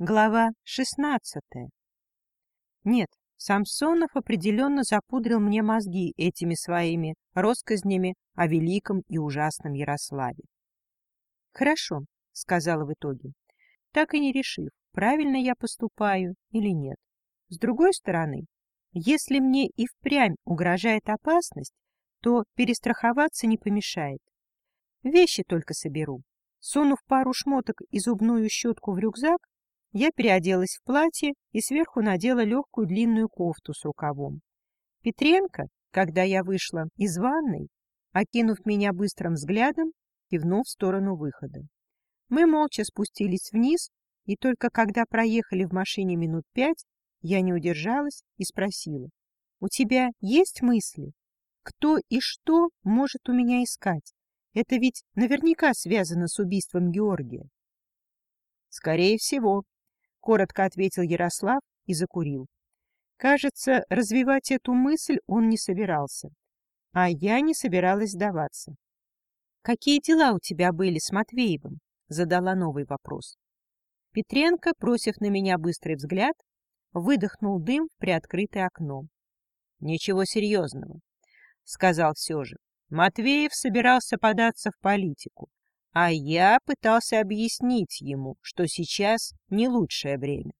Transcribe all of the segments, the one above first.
Глава шестнадцатая. Нет, Самсонов определенно запудрил мне мозги этими своими россказнями о великом и ужасном Ярославе. «Хорошо», — сказала в итоге, так и не решив, правильно я поступаю или нет. С другой стороны, если мне и впрямь угрожает опасность, то перестраховаться не помешает. Вещи только соберу. Сунув пару шмоток и зубную щетку в рюкзак, я переоделась в платье и сверху надела легкую длинную кофту с рукавом. Петренко, когда я вышла из ванной, окинув меня быстрым взглядом, кивнул в сторону выхода. Мы молча спустились вниз, и только когда проехали в машине минут пять, я не удержалась и спросила. — У тебя есть мысли? Кто и что может у меня искать? Это ведь наверняка связано с убийством Георгия. — Скорее всего, — коротко ответил Ярослав и закурил. Кажется, развивать эту мысль он не собирался. А я не собиралась сдаваться. — Какие дела у тебя были с Матвеевым? — задала новый вопрос. Петренко, бросив на меня быстрый взгляд, выдохнул дым в приоткрытое окно. — Ничего серьезного, — сказал все же. Матвеев собирался податься в политику. А я пытался объяснить ему, что сейчас не лучшее время.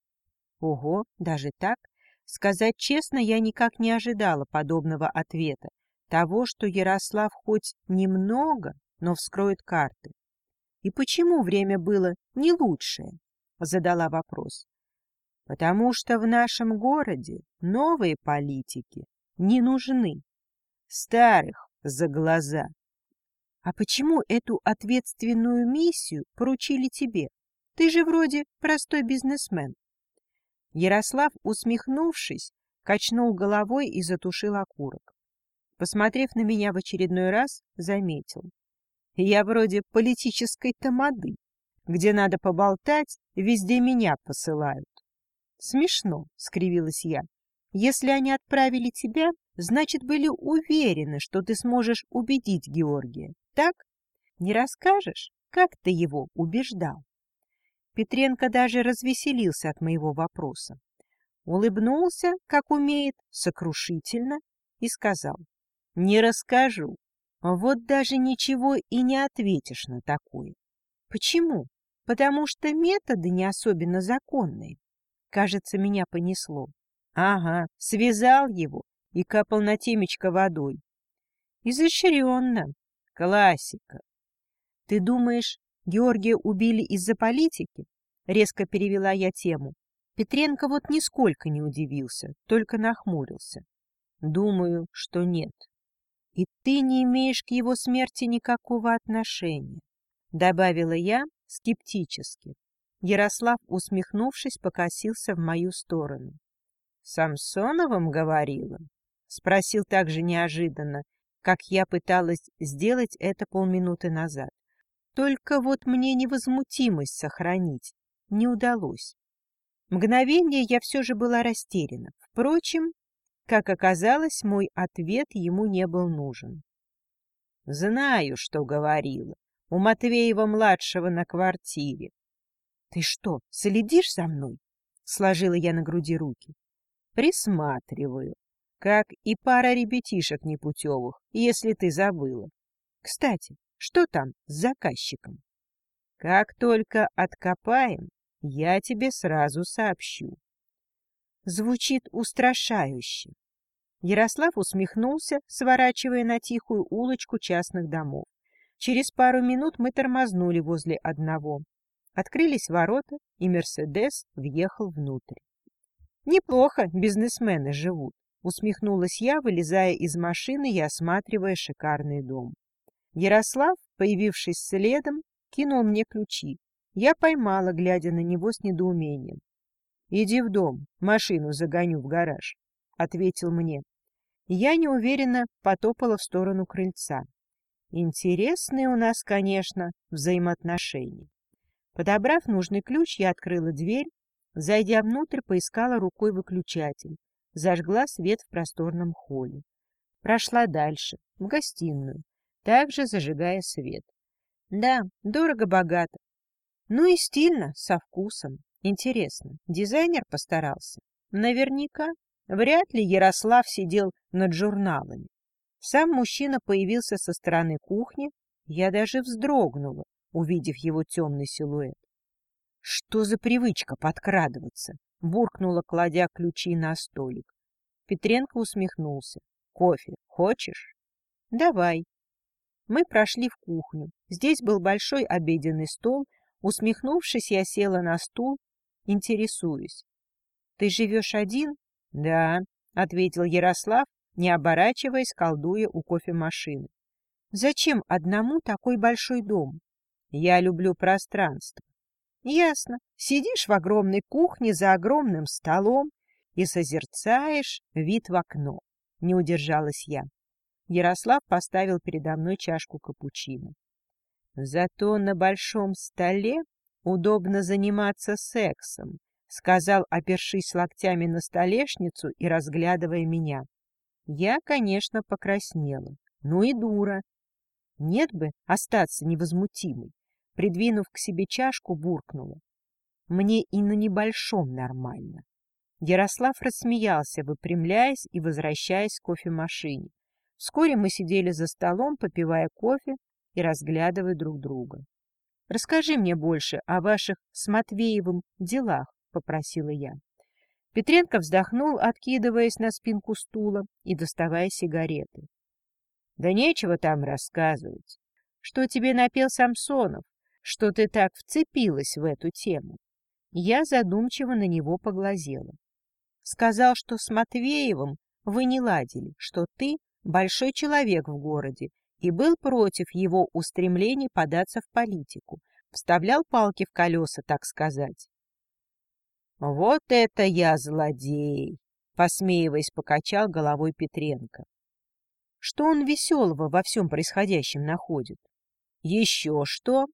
Ого, даже так? Сказать честно, я никак не ожидала подобного ответа, того, что Ярослав хоть немного, но вскроет карты. И почему время было не лучшее? Задала вопрос. Потому что в нашем городе новые политики не нужны. Старых за глаза а почему эту ответственную миссию поручили тебе? Ты же вроде простой бизнесмен. Ярослав, усмехнувшись, качнул головой и затушил окурок. Посмотрев на меня в очередной раз, заметил. Я вроде политической тамады. Где надо поболтать, везде меня посылают. Смешно, — скривилась я. Если они отправили тебя, значит, были уверены, что ты сможешь убедить Георгия так? Не расскажешь, как ты его убеждал? Петренко даже развеселился от моего вопроса. Улыбнулся, как умеет, сокрушительно, и сказал. — Не расскажу. Вот даже ничего и не ответишь на такое. Почему? Потому что методы не особенно законные. Кажется, меня понесло. Ага, связал его и капал на темечко водой. Изощренно, Классика. Ты думаешь, Георгия убили из-за политики? Резко перевела я тему. Петренко вот нисколько не удивился, только нахмурился. Думаю, что нет. И ты не имеешь к его смерти никакого отношения, добавила я скептически. Ярослав, усмехнувшись, покосился в мою сторону. — Самсоновым говорила? — спросил также неожиданно как я пыталась сделать это полминуты назад. Только вот мне невозмутимость сохранить не удалось. Мгновение я все же была растеряна. Впрочем, как оказалось, мой ответ ему не был нужен. «Знаю, что говорила. У Матвеева-младшего на квартире». «Ты что, следишь за мной?» — сложила я на груди руки. «Присматриваю как и пара ребятишек непутевых, если ты забыла. Кстати, что там с заказчиком? Как только откопаем, я тебе сразу сообщу. Звучит устрашающе. Ярослав усмехнулся, сворачивая на тихую улочку частных домов. Через пару минут мы тормознули возле одного. Открылись ворота, и «Мерседес» въехал внутрь. Неплохо бизнесмены живут. Усмехнулась я, вылезая из машины и осматривая шикарный дом. Ярослав, появившись следом, кинул мне ключи. Я поймала, глядя на него с недоумением. — Иди в дом, машину загоню в гараж, — ответил мне. Я неуверенно потопала в сторону крыльца. Интересные у нас, конечно, взаимоотношения. Подобрав нужный ключ, я открыла дверь, зайдя внутрь, поискала рукой выключатель зажгла свет в просторном холле. Прошла дальше, в гостиную, также зажигая свет. Да, дорого-богато. Ну и стильно, со вкусом. Интересно, дизайнер постарался? Наверняка. Вряд ли Ярослав сидел над журналами. Сам мужчина появился со стороны кухни, я даже вздрогнула, увидев его темный силуэт. Что за привычка подкрадываться? Буркнула, кладя ключи на столик. Петренко усмехнулся. Кофе хочешь? Давай. Мы прошли в кухню. Здесь был большой обеденный стол. Усмехнувшись, я села на стул, интересуюсь. Ты живешь один? Да, ответил Ярослав, не оборачиваясь, колдуя у кофемашины. Зачем одному такой большой дом? Я люблю пространство. Ясно. Сидишь в огромной кухне за огромным столом и созерцаешь вид в окно. Не удержалась я. Ярослав поставил передо мной чашку капучино. Зато на большом столе удобно заниматься сексом, сказал, опершись локтями на столешницу и разглядывая меня. Я, конечно, покраснела. Ну и дура. Нет бы остаться невозмутимой. Придвинув к себе чашку, буркнула. Мне и на небольшом нормально. Ярослав рассмеялся, выпрямляясь и возвращаясь к кофемашине. Вскоре мы сидели за столом, попивая кофе и разглядывая друг друга. — Расскажи мне больше о ваших с Матвеевым делах, — попросила я. Петренко вздохнул, откидываясь на спинку стула и доставая сигареты. — Да нечего там рассказывать. Что тебе напел Самсонов? Что ты так вцепилась в эту тему. Я задумчиво на него поглазела. Сказал, что с Матвеевым вы не ладили, что ты большой человек в городе и был против его устремлений податься в политику, вставлял палки в колеса, так сказать. «Вот это я злодей!» — посмеиваясь, покачал головой Петренко. Что он веселого во всем происходящем находит? Еще что?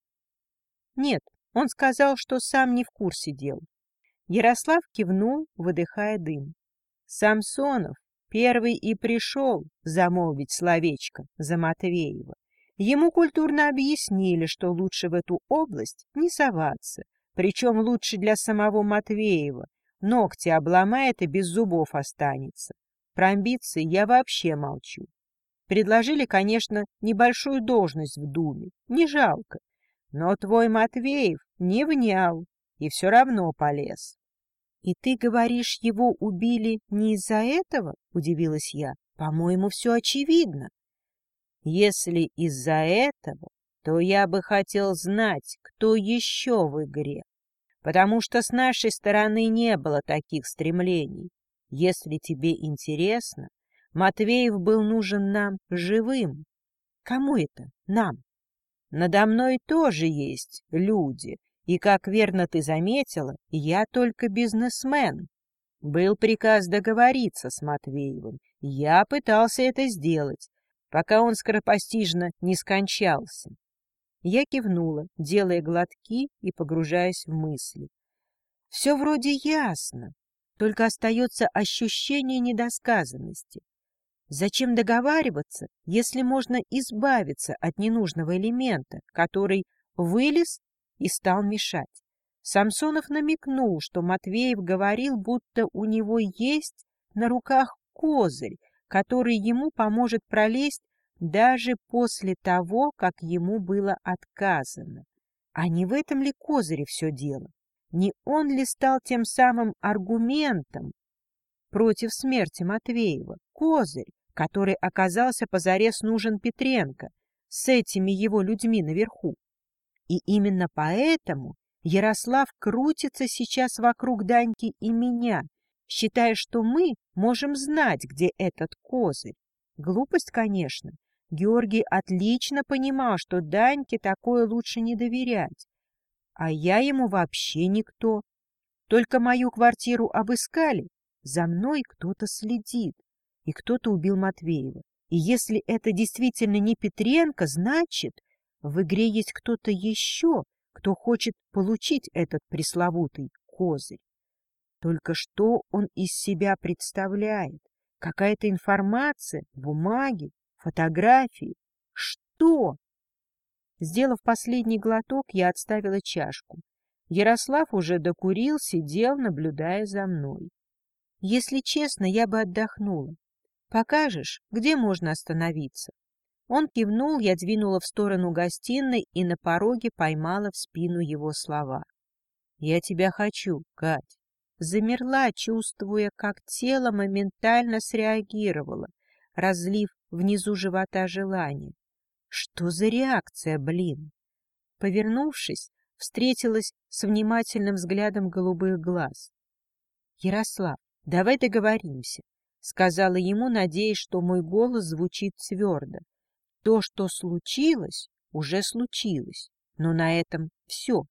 Нет, он сказал, что сам не в курсе дел. Ярослав кивнул, выдыхая дым. Самсонов первый и пришел замолвить словечко за Матвеева. Ему культурно объяснили, что лучше в эту область не соваться, причем лучше для самого Матвеева. Ногти обломает и без зубов останется. Про амбиции я вообще молчу. Предложили, конечно, небольшую должность в Думе, не жалко, но твой Матвеев не внял и все равно полез. — И ты говоришь, его убили не из-за этого? — удивилась я. — По-моему, все очевидно. — Если из-за этого, то я бы хотел знать, кто еще в игре. Потому что с нашей стороны не было таких стремлений. Если тебе интересно, Матвеев был нужен нам живым. Кому это? Нам. Надо мной тоже есть люди, и, как верно ты заметила, я только бизнесмен. Был приказ договориться с Матвеевым. Я пытался это сделать, пока он скоропостижно не скончался. Я кивнула, делая глотки и погружаясь в мысли. Все вроде ясно, только остается ощущение недосказанности. Зачем договариваться, если можно избавиться от ненужного элемента, который вылез и стал мешать? Самсонов намекнул, что Матвеев говорил, будто у него есть на руках козырь, который ему поможет пролезть даже после того, как ему было отказано. А не в этом ли козыре все дело? Не он ли стал тем самым аргументом против смерти Матвеева? Козырь, который оказался позарез нужен Петренко с этими его людьми наверху. И именно поэтому Ярослав крутится сейчас вокруг Даньки и меня, считая, что мы можем знать, где этот козырь. Глупость, конечно. Георгий отлично понимал, что Даньке такое лучше не доверять. А я ему вообще никто. Только мою квартиру обыскали, за мной кто-то следит и кто-то убил Матвеева. И если это действительно не Петренко, значит, в игре есть кто-то еще, кто хочет получить этот пресловутый козырь. Только что он из себя представляет? Какая-то информация, бумаги, фотографии? Что? Сделав последний глоток, я отставила чашку. Ярослав уже докурил, сидел, наблюдая за мной. Если честно, я бы отдохнула. Покажешь, где можно остановиться? Он кивнул, я двинула в сторону гостиной и на пороге поймала в спину его слова. «Я тебя хочу, Кать». Замерла, чувствуя, как тело моментально среагировало, разлив внизу живота желание. Что за реакция, блин? Повернувшись, встретилась с внимательным взглядом голубых глаз. «Ярослав, давай договоримся», — сказала ему, надеясь, что мой голос звучит твердо. «То, что случилось, уже случилось, но на этом все.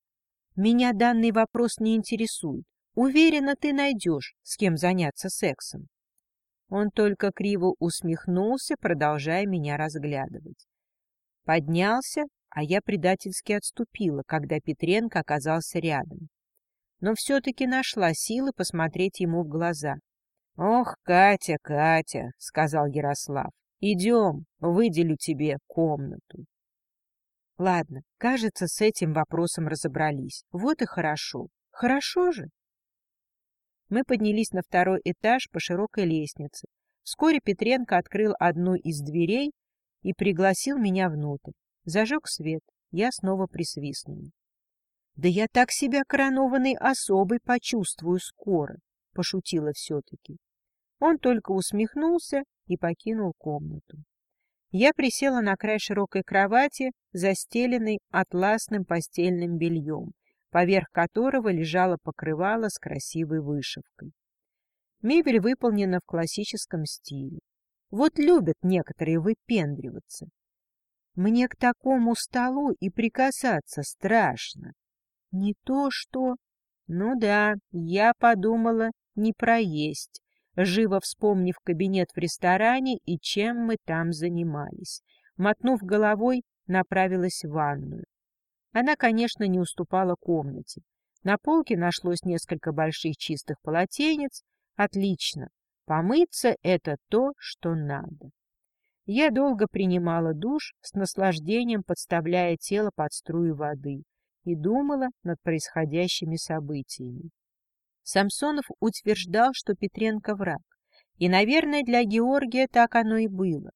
Меня данный вопрос не интересует. Уверена, ты найдешь, с кем заняться сексом». Он только криво усмехнулся, продолжая меня разглядывать. Поднялся, а я предательски отступила, когда Петренко оказался рядом. Но все-таки нашла силы посмотреть ему в глаза. — Ох, Катя, Катя, — сказал Ярослав, — идем, выделю тебе комнату. Ладно, кажется, с этим вопросом разобрались. Вот и хорошо. Хорошо же. Мы поднялись на второй этаж по широкой лестнице. Вскоре Петренко открыл одну из дверей и пригласил меня внутрь. Зажег свет. Я снова присвистнула. «Да я так себя коронованной особой почувствую скоро», — пошутила все-таки. Он только усмехнулся и покинул комнату. Я присела на край широкой кровати, застеленной атласным постельным бельем, поверх которого лежало покрывало с красивой вышивкой. Мебель выполнена в классическом стиле. Вот любят некоторые выпендриваться. Мне к такому столу и прикасаться страшно. Не то что... Ну да, я подумала не проесть, живо вспомнив кабинет в ресторане и чем мы там занимались. Мотнув головой, направилась в ванную. Она, конечно, не уступала комнате. На полке нашлось несколько больших чистых полотенец. Отлично. Помыться — это то, что надо. Я долго принимала душ, с наслаждением подставляя тело под струю воды, и думала над происходящими событиями. Самсонов утверждал, что Петренко враг. И, наверное, для Георгия так оно и было.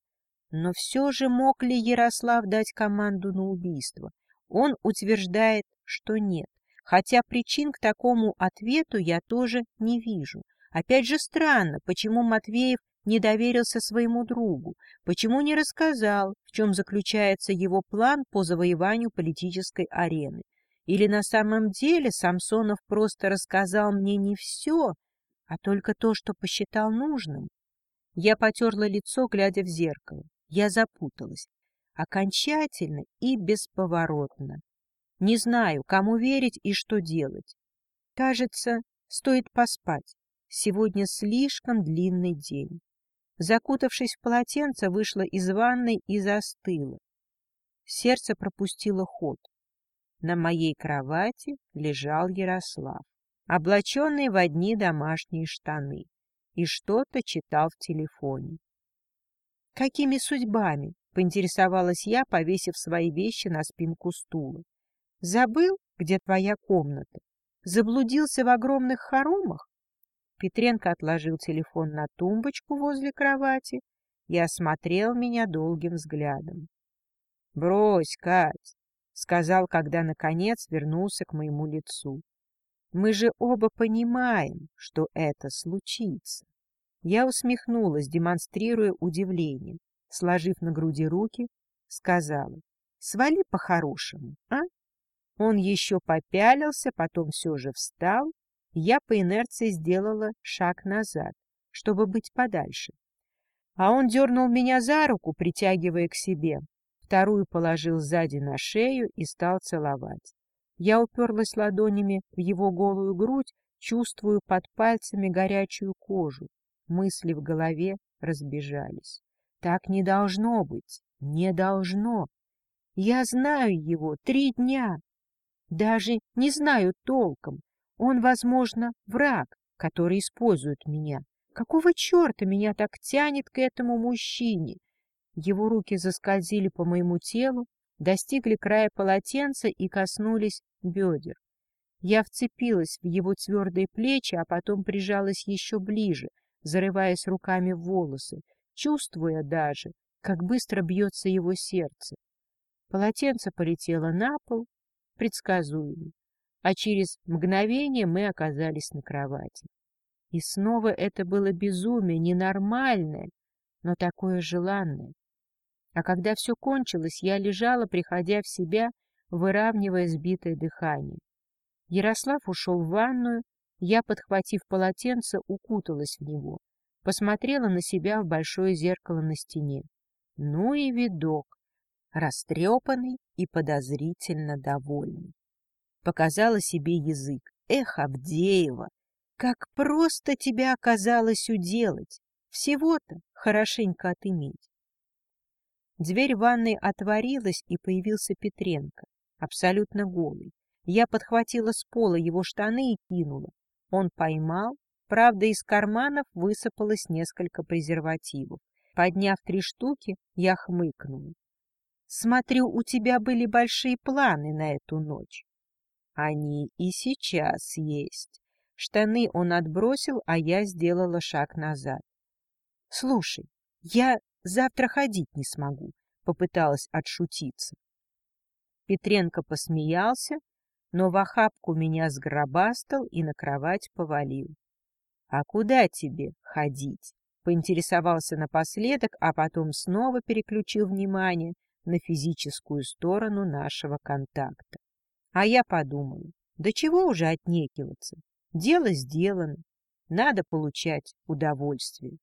Но все же мог ли Ярослав дать команду на убийство? Он утверждает, что нет, хотя причин к такому ответу я тоже не вижу. Опять же странно, почему Матвеев не доверился своему другу, почему не рассказал, в чем заключается его план по завоеванию политической арены. Или на самом деле Самсонов просто рассказал мне не все, а только то, что посчитал нужным? Я потерла лицо, глядя в зеркало. Я запуталась окончательно и бесповоротно. Не знаю, кому верить и что делать. Кажется, стоит поспать. Сегодня слишком длинный день. Закутавшись в полотенце, вышла из ванной и застыла. Сердце пропустило ход. На моей кровати лежал Ярослав, облаченный в одни домашние штаны, и что-то читал в телефоне. Какими судьбами? Поинтересовалась я, повесив свои вещи на спинку стула. Забыл, где твоя комната? Заблудился в огромных хоромах? Петренко отложил телефон на тумбочку возле кровати и осмотрел меня долгим взглядом. — Брось, Кать, — сказал, когда, наконец, вернулся к моему лицу. — Мы же оба понимаем, что это случится. Я усмехнулась, демонстрируя удивление сложив на груди руки, сказала, «Свали по-хорошему, а?» Он еще попялился, потом все же встал, я по инерции сделала шаг назад, чтобы быть подальше. А он дернул меня за руку, притягивая к себе, вторую положил сзади на шею и стал целовать. Я уперлась ладонями в его голую грудь, чувствую под пальцами горячую кожу. Мысли в голове разбежались. Так не должно быть, не должно. Я знаю его три дня. Даже не знаю толком. Он, возможно, враг, который использует меня. Какого черта меня так тянет к этому мужчине? Его руки заскользили по моему телу, достигли края полотенца и коснулись бедер. Я вцепилась в его твердые плечи, а потом прижалась еще ближе, зарываясь руками в волосы, чувствуя даже, как быстро бьется его сердце. Полотенце полетело на пол, предсказуемо, а через мгновение мы оказались на кровати. И снова это было безумие, ненормальное, но такое желанное. А когда все кончилось, я лежала, приходя в себя, выравнивая сбитое дыхание. Ярослав ушел в ванную, я, подхватив полотенце, укуталась в него, посмотрела на себя в большое зеркало на стене. Ну и видок, растрепанный и подозрительно довольный. Показала себе язык. Эх, Авдеева, как просто тебя оказалось уделать! Всего-то хорошенько отыметь. Дверь ванной отворилась, и появился Петренко, абсолютно голый. Я подхватила с пола его штаны и кинула. Он поймал, правда, из карманов высыпалось несколько презервативов. Подняв три штуки, я хмыкнула. «Смотрю, у тебя были большие планы на эту ночь». «Они и сейчас есть». Штаны он отбросил, а я сделала шаг назад. — Слушай, я завтра ходить не смогу, — попыталась отшутиться. Петренко посмеялся, но в охапку меня сгробастал и на кровать повалил. — А куда тебе ходить? — поинтересовался напоследок, а потом снова переключил внимание на физическую сторону нашего контакта. А я подумала, да чего уже отнекиваться? Дело сделано. Надо получать удовольствие.